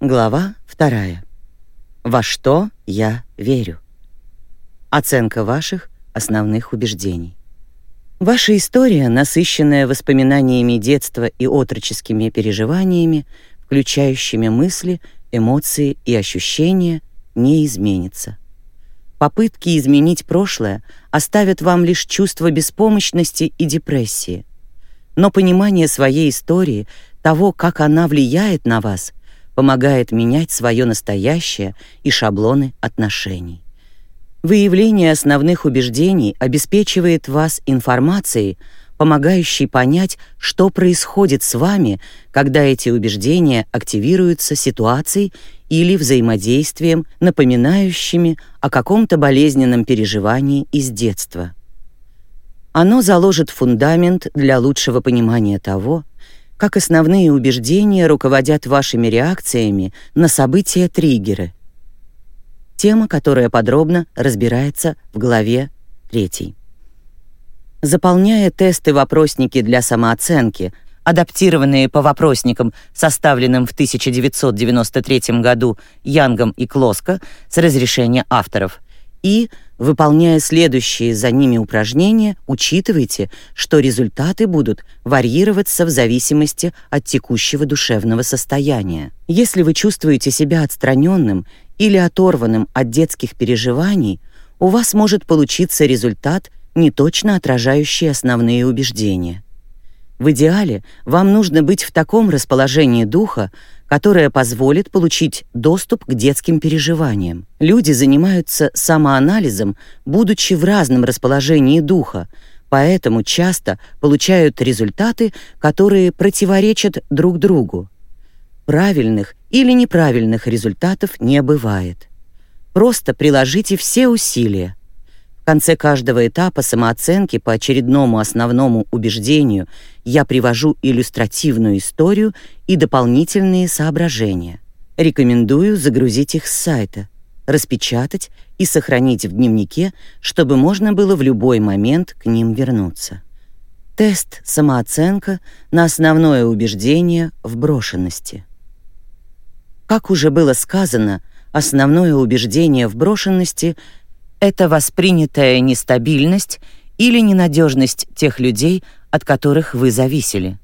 Глава вторая. Во что я верю? Оценка ваших основных убеждений. Ваша история, насыщенная воспоминаниями детства и отроческими переживаниями, включающими мысли, эмоции и ощущения, не изменится. Попытки изменить прошлое оставят вам лишь чувство беспомощности и депрессии. Но понимание своей истории, того, как она влияет на вас, помогает менять свое настоящее и шаблоны отношений. Выявление основных убеждений обеспечивает вас информацией, помогающей понять, что происходит с вами, когда эти убеждения активируются ситуацией или взаимодействием, напоминающими о каком-то болезненном переживании из детства. Оно заложит фундамент для лучшего понимания того, как основные убеждения руководят вашими реакциями на события-триггеры. Тема, которая подробно разбирается в главе 3. Заполняя тесты-вопросники для самооценки, адаптированные по вопросникам, составленным в 1993 году Янгом и Клоско с разрешения авторов, и Выполняя следующие за ними упражнения, учитывайте, что результаты будут варьироваться в зависимости от текущего душевного состояния. Если вы чувствуете себя отстраненным или оторванным от детских переживаний, у вас может получиться результат, не точно отражающий основные убеждения. В идеале вам нужно быть в таком расположении духа, которая позволит получить доступ к детским переживаниям. Люди занимаются самоанализом, будучи в разном расположении духа, поэтому часто получают результаты, которые противоречат друг другу. Правильных или неправильных результатов не бывает. Просто приложите все усилия, конце каждого этапа самооценки по очередному основному убеждению я привожу иллюстративную историю и дополнительные соображения. Рекомендую загрузить их с сайта, распечатать и сохранить в дневнике, чтобы можно было в любой момент к ним вернуться. Тест самооценка на основное убеждение в брошенности. Как уже было сказано, основное убеждение в брошенности — это воспринятая нестабильность или ненадежность тех людей, от которых вы зависели.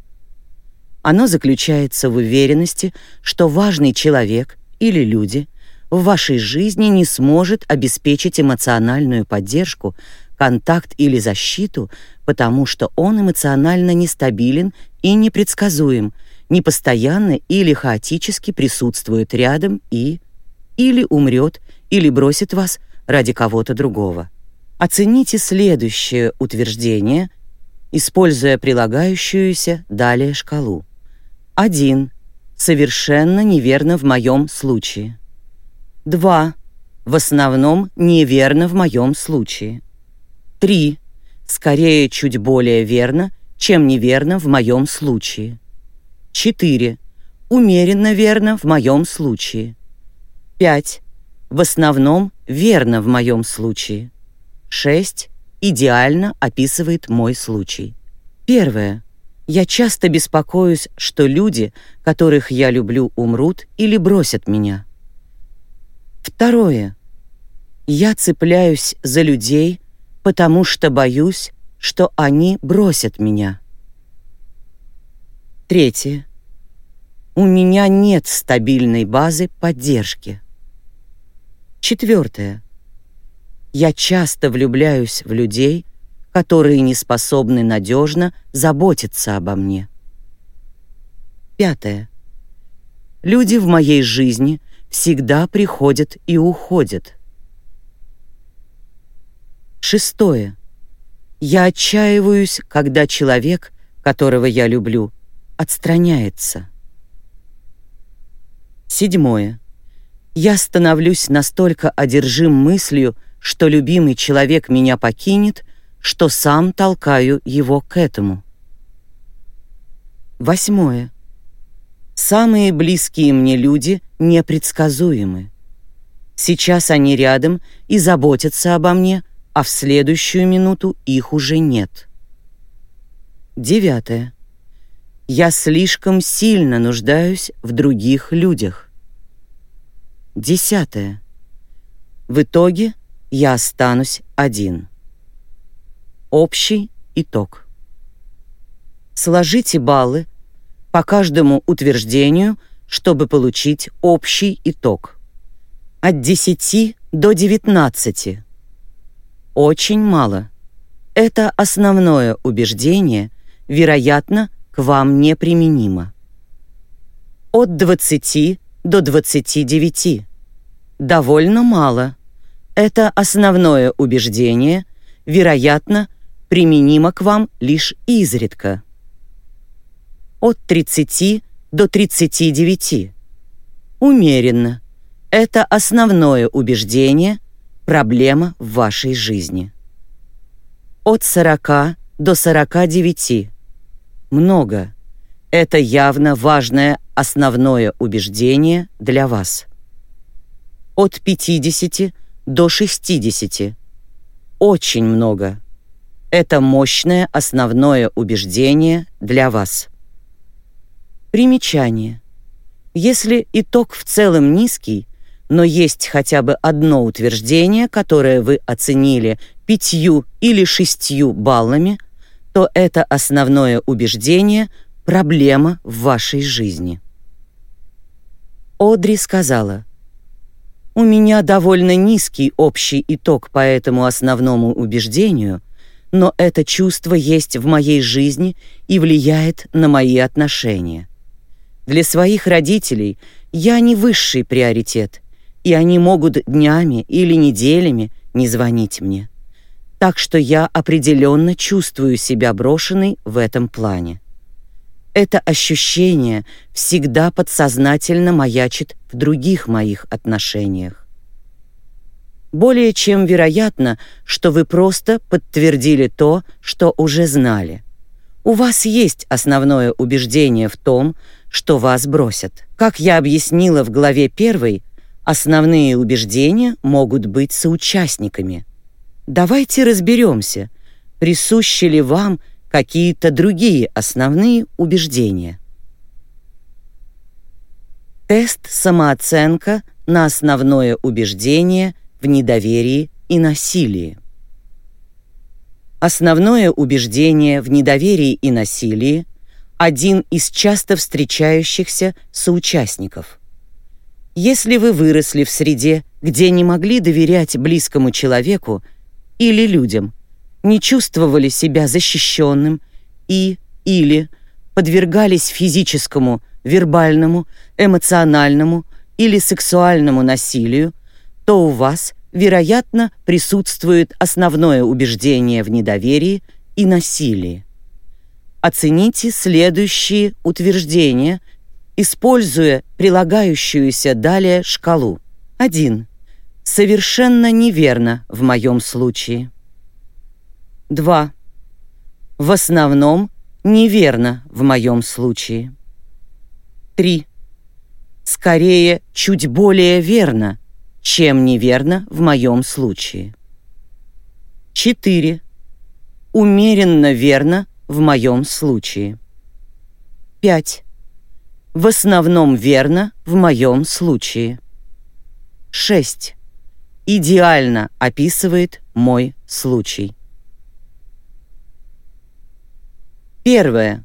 Оно заключается в уверенности, что важный человек или люди в вашей жизни не сможет обеспечить эмоциональную поддержку, контакт или защиту, потому что он эмоционально нестабилен и непредсказуем, непостоянно или хаотически присутствует рядом и или умрет, или бросит вас, ради кого-то другого. Оцените следующее утверждение, используя прилагающуюся далее шкалу. 1. Совершенно неверно в моем случае. 2. В основном неверно в моем случае. 3. Скорее чуть более верно, чем неверно в моем случае. 4. Умеренно верно в моем случае. 5. В основном верно в моем случае. 6 идеально описывает мой случай. Первое. Я часто беспокоюсь, что люди, которых я люблю, умрут или бросят меня. Второе. Я цепляюсь за людей, потому что боюсь, что они бросят меня. Третье. У меня нет стабильной базы поддержки. Четвертое. Я часто влюбляюсь в людей, которые не способны надежно заботиться обо мне. Пятое. Люди в моей жизни всегда приходят и уходят. Шестое. Я отчаиваюсь, когда человек, которого я люблю, отстраняется. Седьмое. Я становлюсь настолько одержим мыслью, что любимый человек меня покинет, что сам толкаю его к этому. Восьмое. Самые близкие мне люди непредсказуемы. Сейчас они рядом и заботятся обо мне, а в следующую минуту их уже нет. Девятое. Я слишком сильно нуждаюсь в других людях. Десятое. В итоге я останусь один. Общий итог. Сложите баллы по каждому утверждению, чтобы получить общий итог. От 10 до 19. Очень мало. Это основное убеждение, вероятно, к вам неприменимо. От 20 до 29. Довольно мало. Это основное убеждение, вероятно, применимо к вам лишь изредка. От 30 до 39. Умеренно. Это основное убеждение, проблема в вашей жизни. От 40 до 49. Много. Это явно важное основное убеждение для вас. От 50 до 60. Очень много. Это мощное основное убеждение для вас. Примечание. Если итог в целом низкий, но есть хотя бы одно утверждение, которое вы оценили пятью или шестью баллами, то это основное убеждение – проблема в вашей жизни. Одри сказала, «У меня довольно низкий общий итог по этому основному убеждению, но это чувство есть в моей жизни и влияет на мои отношения. Для своих родителей я не высший приоритет, и они могут днями или неделями не звонить мне. Так что я определенно чувствую себя брошенной в этом плане. Это ощущение всегда подсознательно маячит в других моих отношениях. Более чем вероятно, что вы просто подтвердили то, что уже знали. У вас есть основное убеждение в том, что вас бросят. Как я объяснила в главе 1, основные убеждения могут быть соучастниками. Давайте разберемся, присущи ли вам какие-то другие основные убеждения. Тест самооценка на основное убеждение в недоверии и насилии. Основное убеждение в недоверии и насилии один из часто встречающихся соучастников. Если вы выросли в среде, где не могли доверять близкому человеку или людям, не чувствовали себя защищенным и или подвергались физическому, вербальному, эмоциональному или сексуальному насилию, то у вас, вероятно, присутствует основное убеждение в недоверии и насилии. Оцените следующие утверждения, используя прилагающуюся далее шкалу. 1. Совершенно неверно в моем случае. 2. В основном неверно в моем случае. 3. Скорее, чуть более верно, чем неверно в моем случае. 4. Умеренно верно в моем случае. 5. В основном верно в моем случае. 6. Идеально описывает мой случай. Первое.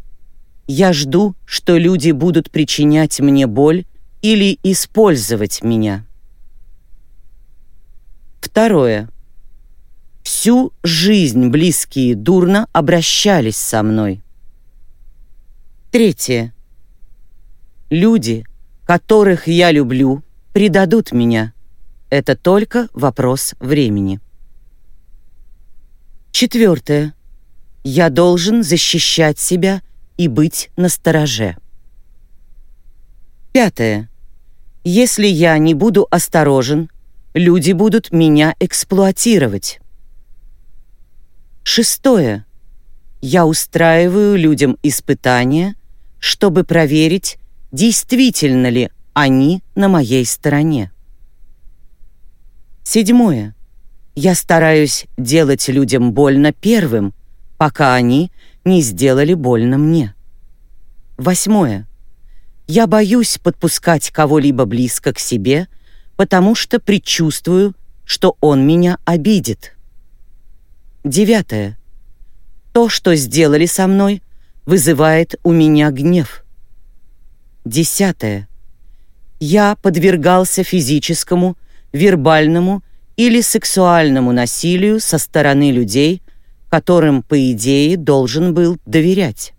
Я жду, что люди будут причинять мне боль или использовать меня. Второе. Всю жизнь близкие дурно обращались со мной. Третье. Люди, которых я люблю, предадут меня. Это только вопрос времени. Четвертое. Я должен защищать себя и быть настороже. Пятое. Если я не буду осторожен, люди будут меня эксплуатировать. Шестое. Я устраиваю людям испытания, чтобы проверить, действительно ли они на моей стороне. Седьмое. Я стараюсь делать людям больно первым, пока они не сделали больно мне. Восьмое. Я боюсь подпускать кого-либо близко к себе, потому что предчувствую, что он меня обидит. Девятое. То, что сделали со мной, вызывает у меня гнев. Десятое. Я подвергался физическому, вербальному или сексуальному насилию со стороны людей, которым, по идее, должен был доверять.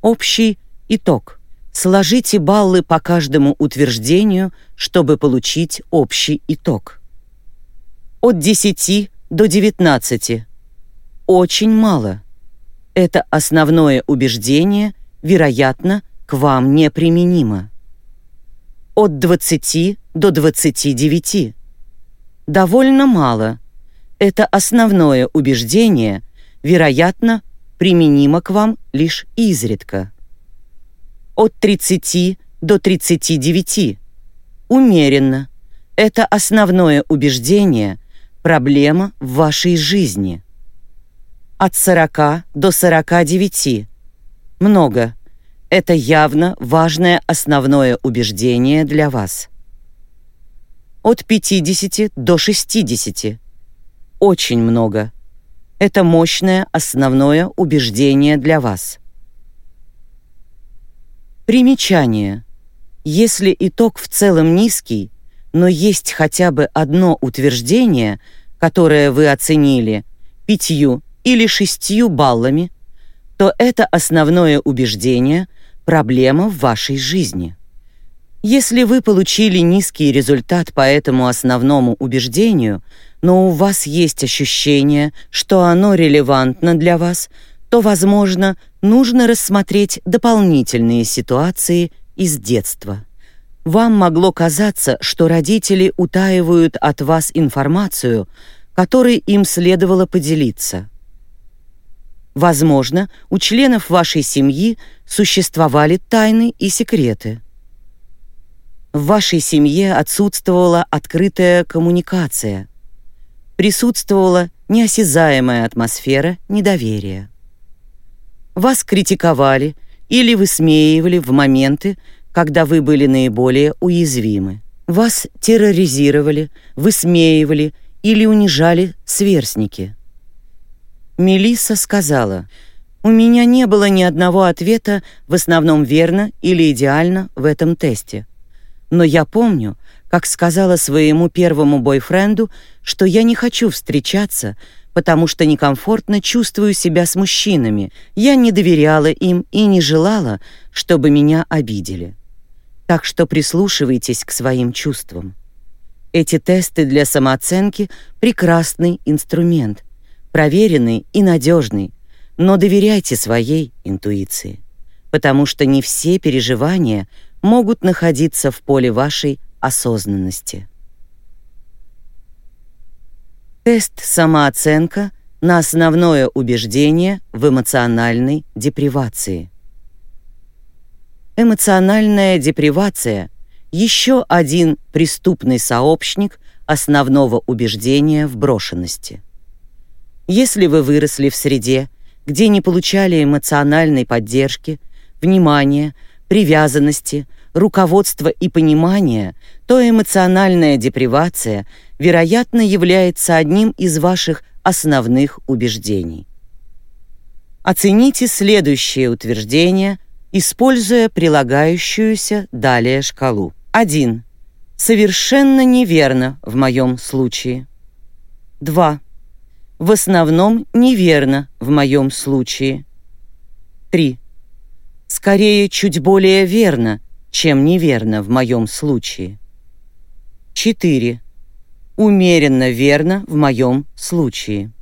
Общий итог. Сложите баллы по каждому утверждению, чтобы получить общий итог. От 10 до 19. Очень мало. Это основное убеждение, вероятно, к вам неприменимо. От 20 до 29. Довольно мало. Это основное убеждение, вероятно, применимо к вам лишь изредка. От 30 до 39. Умеренно. Это основное убеждение, проблема в вашей жизни. От 40 до 49. Много. Это явно важное основное убеждение для вас. От 50 до 60. Очень много. Это мощное основное убеждение для вас. Примечание. Если итог в целом низкий, но есть хотя бы одно утверждение, которое вы оценили пятью или шестью баллами, то это основное убеждение – проблема в вашей жизни. Если вы получили низкий результат по этому основному убеждению – но у вас есть ощущение, что оно релевантно для вас, то, возможно, нужно рассмотреть дополнительные ситуации из детства. Вам могло казаться, что родители утаивают от вас информацию, которой им следовало поделиться. Возможно, у членов вашей семьи существовали тайны и секреты. В вашей семье отсутствовала открытая коммуникация – присутствовала неосязаемая атмосфера недоверия. Вас критиковали или высмеивали в моменты, когда вы были наиболее уязвимы. Вас терроризировали, высмеивали или унижали сверстники. Мелисса сказала, «У меня не было ни одного ответа, в основном верно или идеально в этом тесте. Но я помню, как сказала своему первому бойфренду, что я не хочу встречаться, потому что некомфортно чувствую себя с мужчинами. Я не доверяла им и не желала, чтобы меня обидели. Так что прислушивайтесь к своим чувствам. Эти тесты для самооценки — прекрасный инструмент, проверенный и надежный, но доверяйте своей интуиции, потому что не все переживания могут находиться в поле вашей осознанности. Тест самооценка на основное убеждение в эмоциональной депривации. Эмоциональная депривация — еще один преступный сообщник основного убеждения в брошенности. Если вы выросли в среде, где не получали эмоциональной поддержки, внимания, привязанности, руководства и понимания, то эмоциональная депривация, вероятно, является одним из ваших основных убеждений. Оцените следующее утверждение, используя прилагающуюся далее шкалу. 1. Совершенно неверно в моем случае. 2. В основном неверно в моем случае. 3. Скорее, чуть более верно, чем неверно в моем случае. 4. Умеренно верно в моем случае.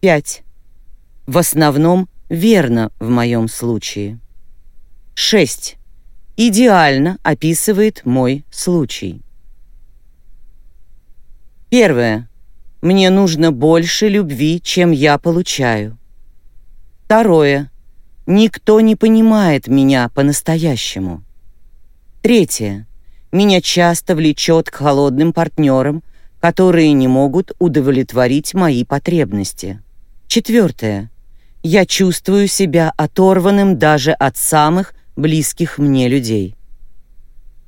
5. В основном верно в моем случае. 6. Идеально описывает мой случай. Первое. Мне нужно больше любви, чем я получаю. Второе. Никто не понимает меня по-настоящему. Третье. Меня часто влечет к холодным партнерам, которые не могут удовлетворить мои потребности. Четвертое. Я чувствую себя оторванным даже от самых близких мне людей.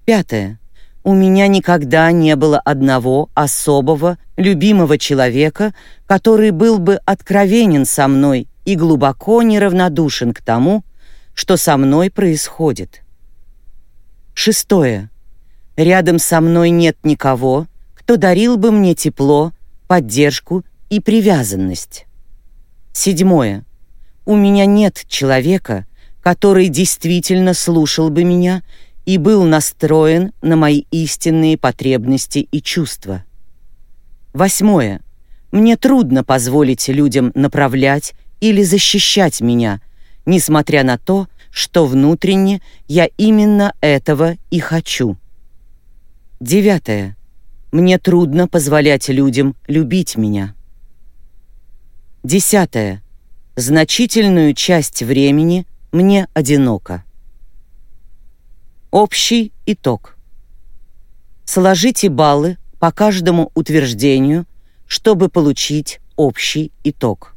Пятое. У меня никогда не было одного особого, любимого человека, который был бы откровенен со мной и глубоко неравнодушен к тому, что со мной происходит. Шестое. Рядом со мной нет никого, кто дарил бы мне тепло, поддержку и привязанность. Седьмое. У меня нет человека, который действительно слушал бы меня и был настроен на мои истинные потребности и чувства. Восьмое. Мне трудно позволить людям направлять или защищать меня, несмотря на то, что внутренне я именно этого и хочу. Девятое. Мне трудно позволять людям любить меня. Десятое. Значительную часть времени мне одиноко. Общий итог. Сложите баллы по каждому утверждению, чтобы получить общий итог.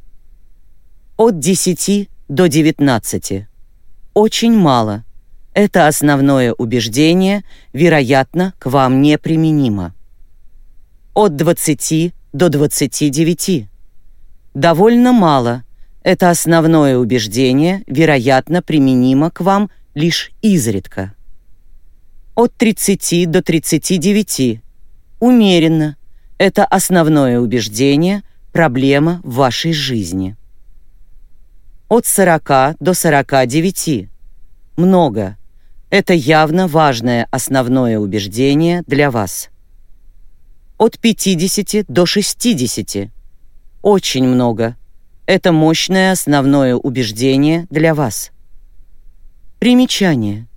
От 10 до 19. Очень мало. Это основное убеждение, вероятно, к вам неприменимо. От 20 до 29. Довольно мало. Это основное убеждение, вероятно, применимо к вам лишь изредка от 30 до 39. Умеренно. Это основное убеждение, проблема в вашей жизни. От 40 до 49. Много. Это явно важное основное убеждение для вас. От 50 до 60. Очень много. Это мощное основное убеждение для вас. Примечание.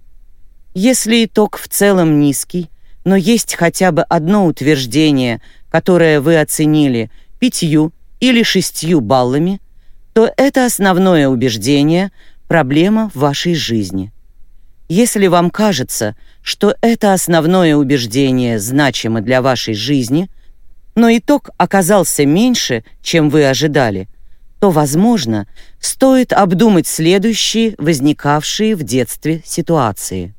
Если итог в целом низкий, но есть хотя бы одно утверждение, которое вы оценили пятью или шестью баллами, то это основное убеждение, проблема в вашей жизни. Если вам кажется, что это основное убеждение значимо для вашей жизни, но итог оказался меньше, чем вы ожидали, то, возможно, стоит обдумать следующие возникавшие в детстве ситуации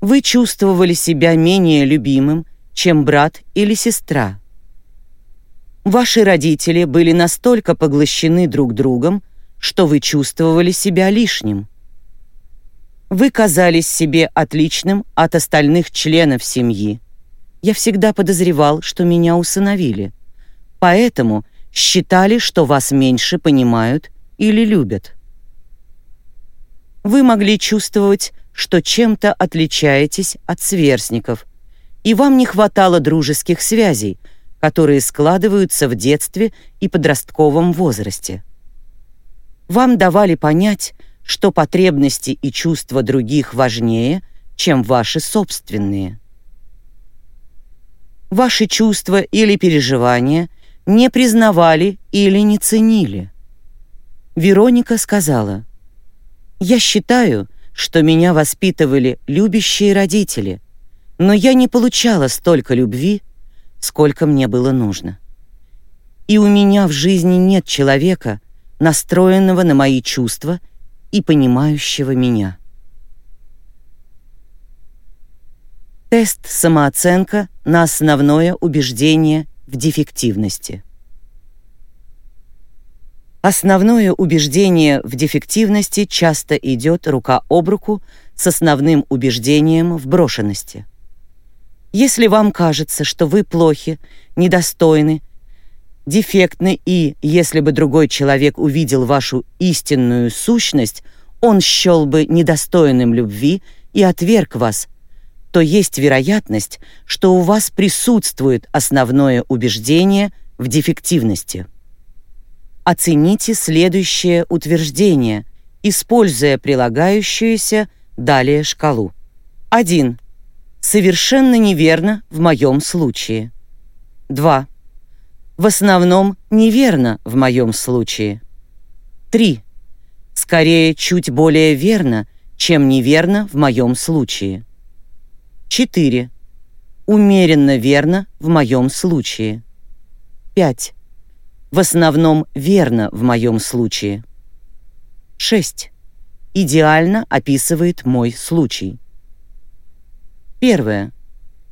вы чувствовали себя менее любимым, чем брат или сестра. Ваши родители были настолько поглощены друг другом, что вы чувствовали себя лишним. Вы казались себе отличным от остальных членов семьи. Я всегда подозревал, что меня усыновили. Поэтому считали, что вас меньше понимают или любят. Вы могли чувствовать, что чем-то отличаетесь от сверстников, и вам не хватало дружеских связей, которые складываются в детстве и подростковом возрасте. Вам давали понять, что потребности и чувства других важнее, чем ваши собственные. Ваши чувства или переживания не признавали или не ценили. Вероника сказала, «Я считаю, что меня воспитывали любящие родители, но я не получала столько любви, сколько мне было нужно. И у меня в жизни нет человека, настроенного на мои чувства и понимающего меня. Тест самооценка на основное убеждение в дефективности. Основное убеждение в дефективности часто идет рука об руку с основным убеждением в брошенности. Если вам кажется, что вы плохи, недостойны, дефектны и, если бы другой человек увидел вашу истинную сущность, он счел бы недостойным любви и отверг вас, то есть вероятность, что у вас присутствует основное убеждение в дефективности. Оцените следующее утверждение, используя прилагающуюся далее шкалу. 1. Совершенно неверно в моем случае. 2. В основном неверно в моем случае. 3. Скорее, чуть более верно, чем неверно в моем случае. 4. Умеренно верно в моем случае. 5 в основном верно в моем случае. 6. Идеально описывает мой случай. Первое.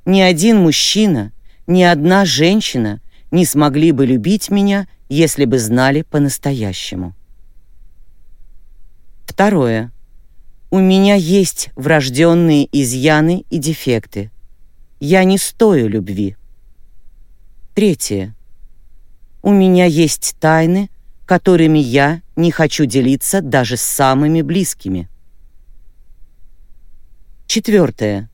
Ни один мужчина, ни одна женщина не смогли бы любить меня, если бы знали по-настоящему. Второе. У меня есть врожденные изъяны и дефекты. Я не стою любви. Третье. У меня есть тайны, которыми я не хочу делиться даже с самыми близкими. Четвертое.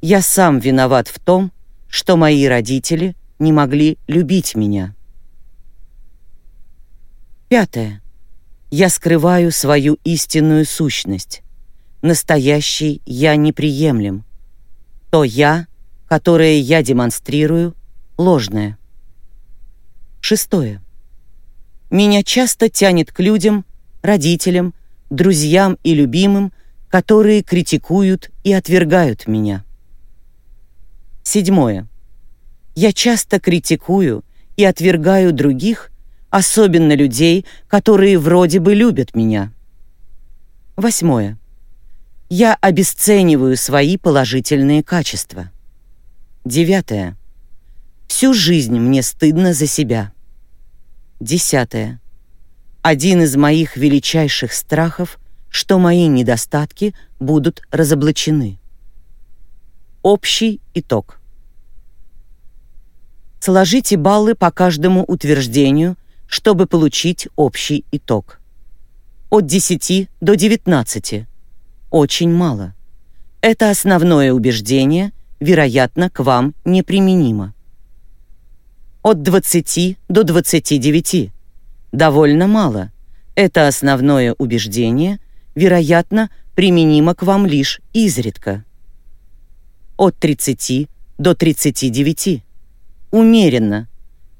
Я сам виноват в том, что мои родители не могли любить меня. Пятое. Я скрываю свою истинную сущность. Настоящий я неприемлем. То я, которое я демонстрирую, ложное. Шестое. Меня часто тянет к людям, родителям, друзьям и любимым, которые критикуют и отвергают меня. Седьмое. Я часто критикую и отвергаю других, особенно людей, которые вроде бы любят меня. Восьмое. Я обесцениваю свои положительные качества. Девятое. Всю жизнь мне стыдно за себя. Десятое. Один из моих величайших страхов, что мои недостатки будут разоблачены. Общий итог. Сложите баллы по каждому утверждению, чтобы получить общий итог. От 10 до 19. Очень мало. Это основное убеждение, вероятно, к вам неприменимо. От 20 до 29. Довольно мало. Это основное убеждение, вероятно, применимо к вам лишь изредка. От 30 до 39. Умеренно.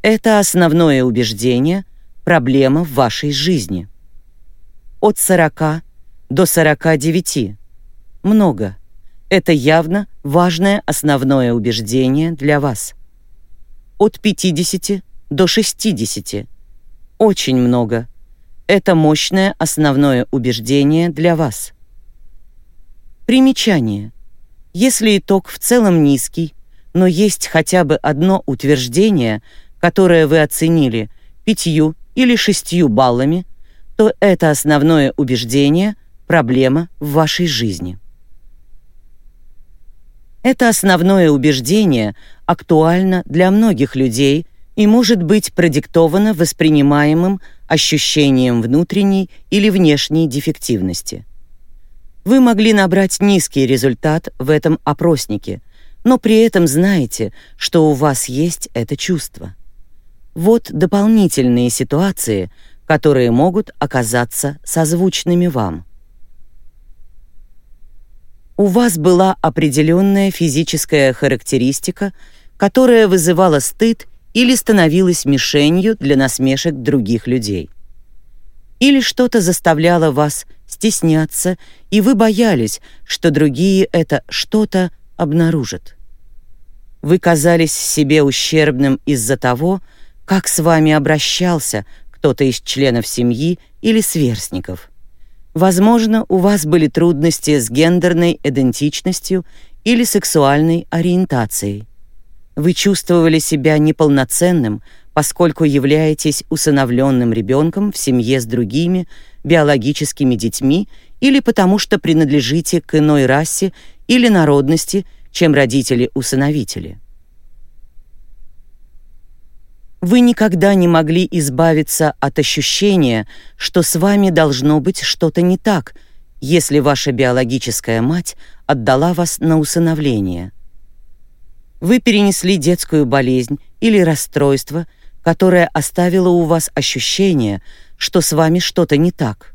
Это основное убеждение, проблема в вашей жизни. От 40 до 49. Много. Это явно важное основное убеждение для вас. От 50 до 60. Очень много. Это мощное основное убеждение для вас. Примечание. Если итог в целом низкий, но есть хотя бы одно утверждение, которое вы оценили пятью или шестью баллами, то это основное убеждение – проблема в вашей жизни. Это основное убеждение актуально для многих людей и может быть продиктовано воспринимаемым ощущением внутренней или внешней дефективности. Вы могли набрать низкий результат в этом опроснике, но при этом знаете, что у вас есть это чувство. Вот дополнительные ситуации, которые могут оказаться созвучными вам. У вас была определенная физическая характеристика, которая вызывала стыд или становилась мишенью для насмешек других людей. Или что-то заставляло вас стесняться, и вы боялись, что другие это что-то обнаружат. Вы казались себе ущербным из-за того, как с вами обращался кто-то из членов семьи или сверстников. Возможно, у вас были трудности с гендерной идентичностью или сексуальной ориентацией. Вы чувствовали себя неполноценным, поскольку являетесь усыновленным ребенком в семье с другими биологическими детьми или потому что принадлежите к иной расе или народности, чем родители-усыновители. Вы никогда не могли избавиться от ощущения, что с вами должно быть что-то не так, если ваша биологическая мать отдала вас на усыновление. Вы перенесли детскую болезнь или расстройство, которое оставило у вас ощущение, что с вами что-то не так.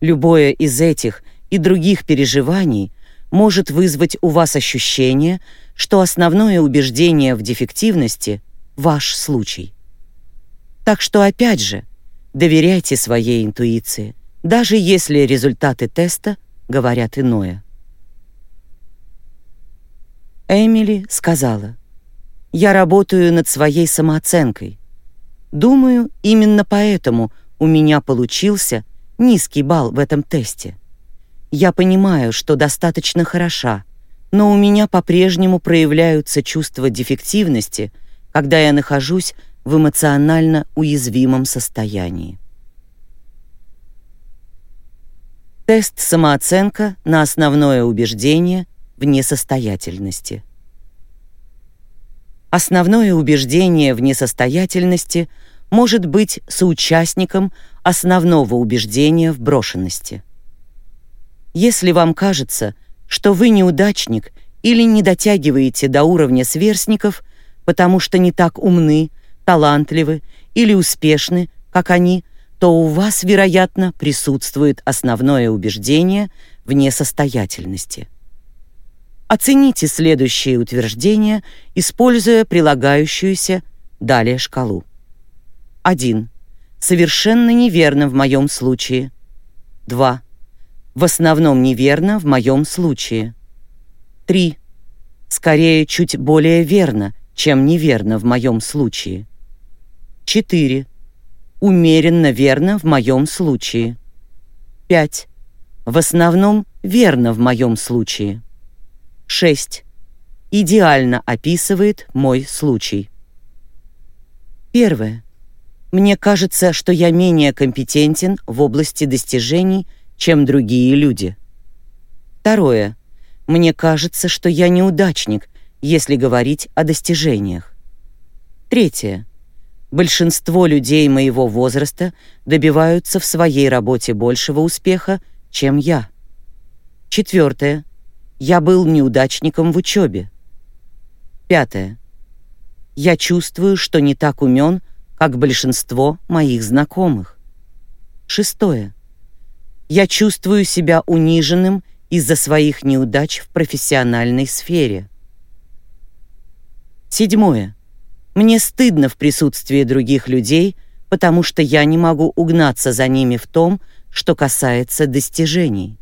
Любое из этих и других переживаний может вызвать у вас ощущение, что основное убеждение в дефективности — ваш случай. Так что опять же, доверяйте своей интуиции, даже если результаты теста говорят иное. Эмили сказала, «Я работаю над своей самооценкой. Думаю, именно поэтому у меня получился низкий балл в этом тесте. Я понимаю, что достаточно хороша, но у меня по-прежнему проявляются чувства дефективности, когда я нахожусь в эмоционально уязвимом состоянии. Тест самооценка на основное убеждение в несостоятельности. Основное убеждение в несостоятельности может быть соучастником основного убеждения в брошенности. Если вам кажется, что вы неудачник или не дотягиваете до уровня сверстников, потому что не так умны, талантливы или успешны, как они, то у вас, вероятно, присутствует основное убеждение в несостоятельности. Оцените следующее утверждение, используя прилагающуюся далее шкалу. 1. Совершенно неверно в моем случае. 2. В основном неверно в моем случае. 3. Скорее, чуть более верно, чем неверно в моем случае. 4. Умеренно верно в моем случае. 5. В основном верно в моем случае. 6. Идеально описывает мой случай. Первое. Мне кажется, что я менее компетентен в области достижений, чем другие люди. Второе. Мне кажется, что я неудачник, если говорить о достижениях. Третье. Большинство людей моего возраста добиваются в своей работе большего успеха, чем я. Четвертое. Я был неудачником в учебе. Пятое. Я чувствую, что не так умен, как большинство моих знакомых. Шестое. Я чувствую себя униженным из-за своих неудач в профессиональной сфере. Седьмое. Мне стыдно в присутствии других людей, потому что я не могу угнаться за ними в том, что касается достижений.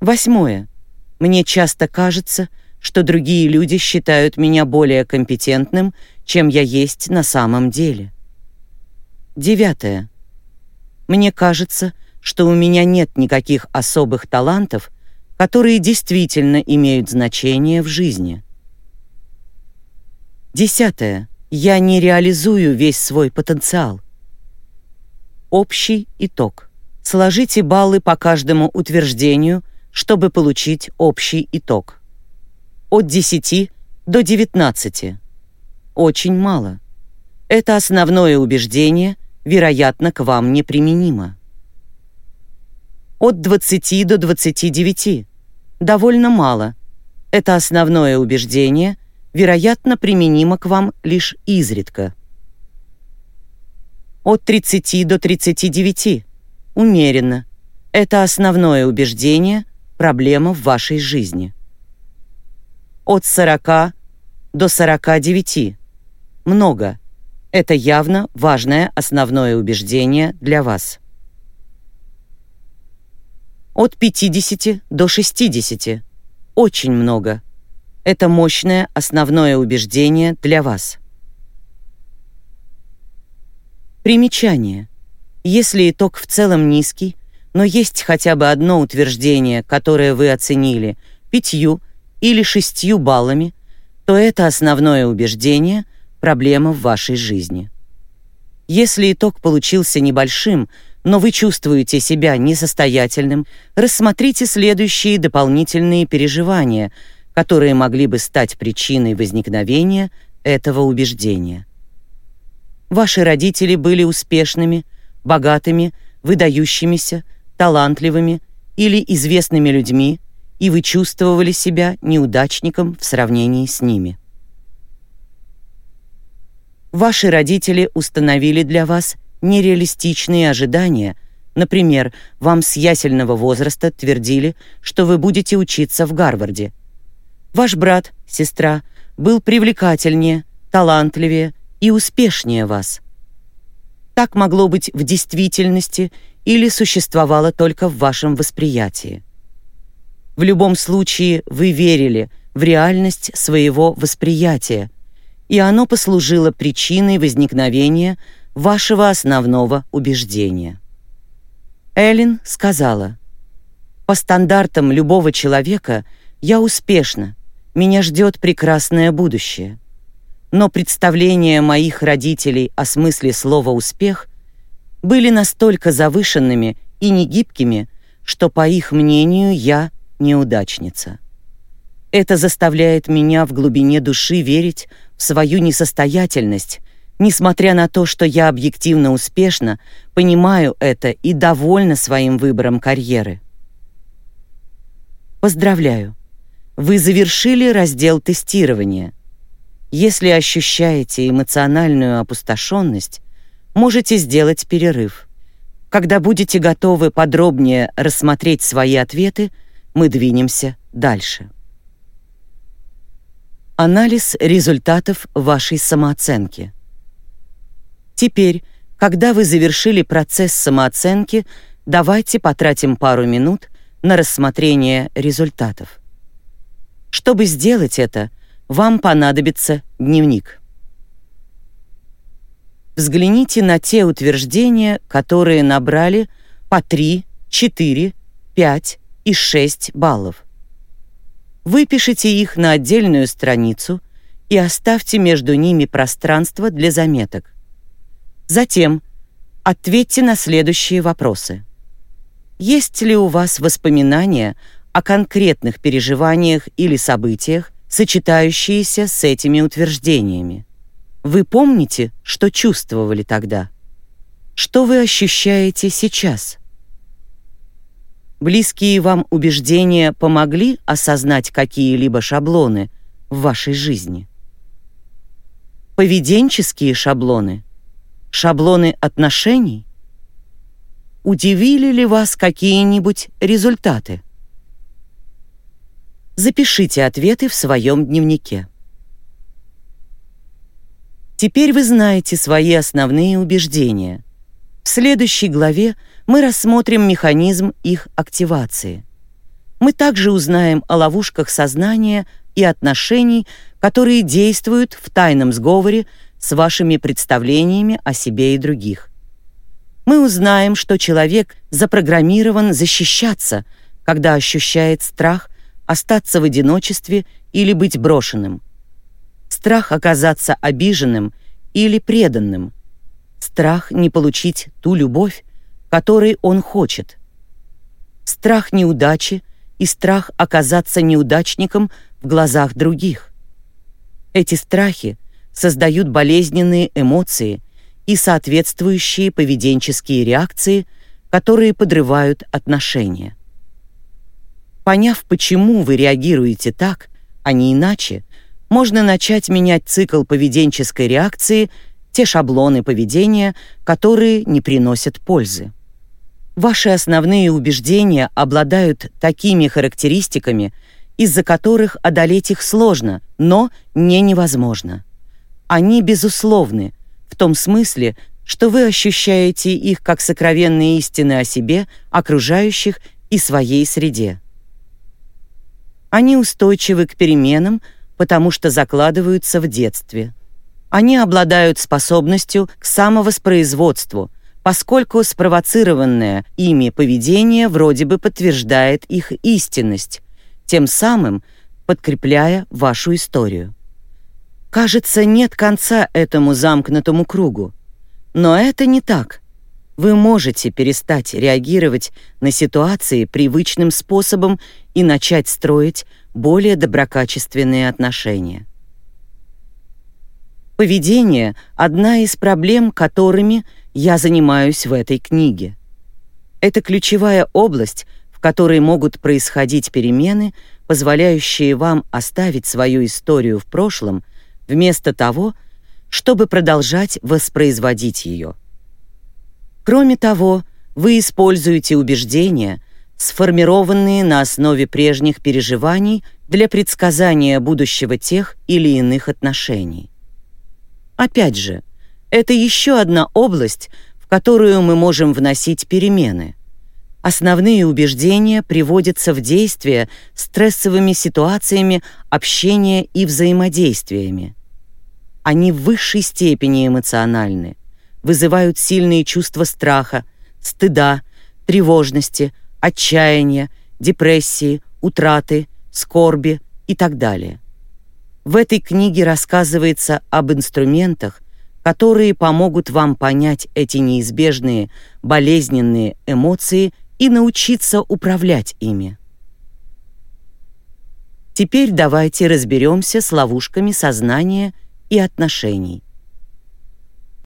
Восьмое. Мне часто кажется, что другие люди считают меня более компетентным, чем я есть на самом деле. Девятое. Мне кажется, что у меня нет никаких особых талантов, которые действительно имеют значение в жизни. Десятое. Я не реализую весь свой потенциал. Общий итог. Сложите баллы по каждому утверждению – чтобы получить общий итог. От 10 до 19. Очень мало. Это основное убеждение, вероятно, к вам неприменимо. От 20 до 29. Довольно мало. Это основное убеждение, вероятно, применимо к вам лишь изредка. От 30 до 39. Умеренно. Это основное убеждение, проблема в вашей жизни. От 40 до 49. Много. Это явно важное основное убеждение для вас. От 50 до 60. Очень много. Это мощное основное убеждение для вас. Примечание. Если итог в целом низкий, но есть хотя бы одно утверждение, которое вы оценили пятью или шестью баллами, то это основное убеждение — проблема в вашей жизни. Если итог получился небольшим, но вы чувствуете себя несостоятельным, рассмотрите следующие дополнительные переживания, которые могли бы стать причиной возникновения этого убеждения. Ваши родители были успешными, богатыми, выдающимися, талантливыми или известными людьми, и вы чувствовали себя неудачником в сравнении с ними. Ваши родители установили для вас нереалистичные ожидания. Например, вам с ясельного возраста твердили, что вы будете учиться в Гарварде. Ваш брат, сестра был привлекательнее, талантливее и успешнее вас. Так могло быть в действительности или существовало только в вашем восприятии. В любом случае вы верили в реальность своего восприятия, и оно послужило причиной возникновения вашего основного убеждения. Эллен сказала, «По стандартам любого человека Я успешна, меня ждет прекрасное будущее. Но представления моих родителей о смысле слова «успех» были настолько завышенными и негибкими, что, по их мнению, я неудачница. Это заставляет меня в глубине души верить свою несостоятельность, несмотря на то, что я объективно успешна, понимаю это и довольна своим выбором карьеры. Поздравляю! Вы завершили раздел тестирования. Если ощущаете эмоциональную опустошенность, можете сделать перерыв. Когда будете готовы подробнее рассмотреть свои ответы, мы двинемся дальше. Анализ результатов вашей самооценки. Теперь, когда вы завершили процесс самооценки, давайте потратим пару минут на рассмотрение результатов. Чтобы сделать это, вам понадобится дневник. Взгляните на те утверждения, которые набрали по 3, 4, 5 и 6 баллов. Выпишите их на отдельную страницу и оставьте между ними пространство для заметок. Затем ответьте на следующие вопросы. Есть ли у вас воспоминания о конкретных переживаниях или событиях, сочетающиеся с этими утверждениями? Вы помните, что чувствовали тогда? Что вы ощущаете сейчас? Близкие вам убеждения помогли осознать какие-либо шаблоны в вашей жизни? Поведенческие шаблоны? Шаблоны отношений? Удивили ли вас какие-нибудь результаты? Запишите ответы в своем дневнике. Теперь вы знаете свои основные убеждения. В следующей главе мы рассмотрим механизм их активации. Мы также узнаем о ловушках сознания и отношений, которые действуют в тайном сговоре с вашими представлениями о себе и других. Мы узнаем, что человек запрограммирован защищаться, когда ощущает страх остаться в одиночестве или быть брошенным. Страх оказаться обиженным или преданным. Страх не получить ту любовь, который он хочет. Страх неудачи и страх оказаться неудачником в глазах других. Эти страхи создают болезненные эмоции и соответствующие поведенческие реакции, которые подрывают отношения. Поняв, почему вы реагируете так, а не иначе, можно начать менять цикл поведенческой реакции, те шаблоны поведения, которые не приносят пользы. Ваши основные убеждения обладают такими характеристиками, из-за которых одолеть их сложно, но не невозможно. Они безусловны, в том смысле, что вы ощущаете их как сокровенные истины о себе, окружающих и своей среде. Они устойчивы к переменам, потому что закладываются в детстве. Они обладают способностью к самовоспроизводству – поскольку спровоцированное ими поведение вроде бы подтверждает их истинность, тем самым подкрепляя вашу историю. Кажется, нет конца этому замкнутому кругу. Но это не так. Вы можете перестать реагировать на ситуации привычным способом и начать строить более доброкачественные отношения. Поведение — одна из проблем, которыми я занимаюсь в этой книге. Это ключевая область, в которой могут происходить перемены, позволяющие вам оставить свою историю в прошлом, вместо того, чтобы продолжать воспроизводить ее. Кроме того, вы используете убеждения, сформированные на основе прежних переживаний для предсказания будущего тех или иных отношений. Опять же, это еще одна область, в которую мы можем вносить перемены. Основные убеждения приводятся в действие стрессовыми ситуациями общения и взаимодействиями. Они в высшей степени эмоциональны, вызывают сильные чувства страха, стыда, тревожности, отчаяния, депрессии, утраты, скорби и так далее. В этой книге рассказывается об инструментах, которые помогут вам понять эти неизбежные болезненные эмоции и научиться управлять ими. Теперь давайте разберемся с ловушками сознания и отношений.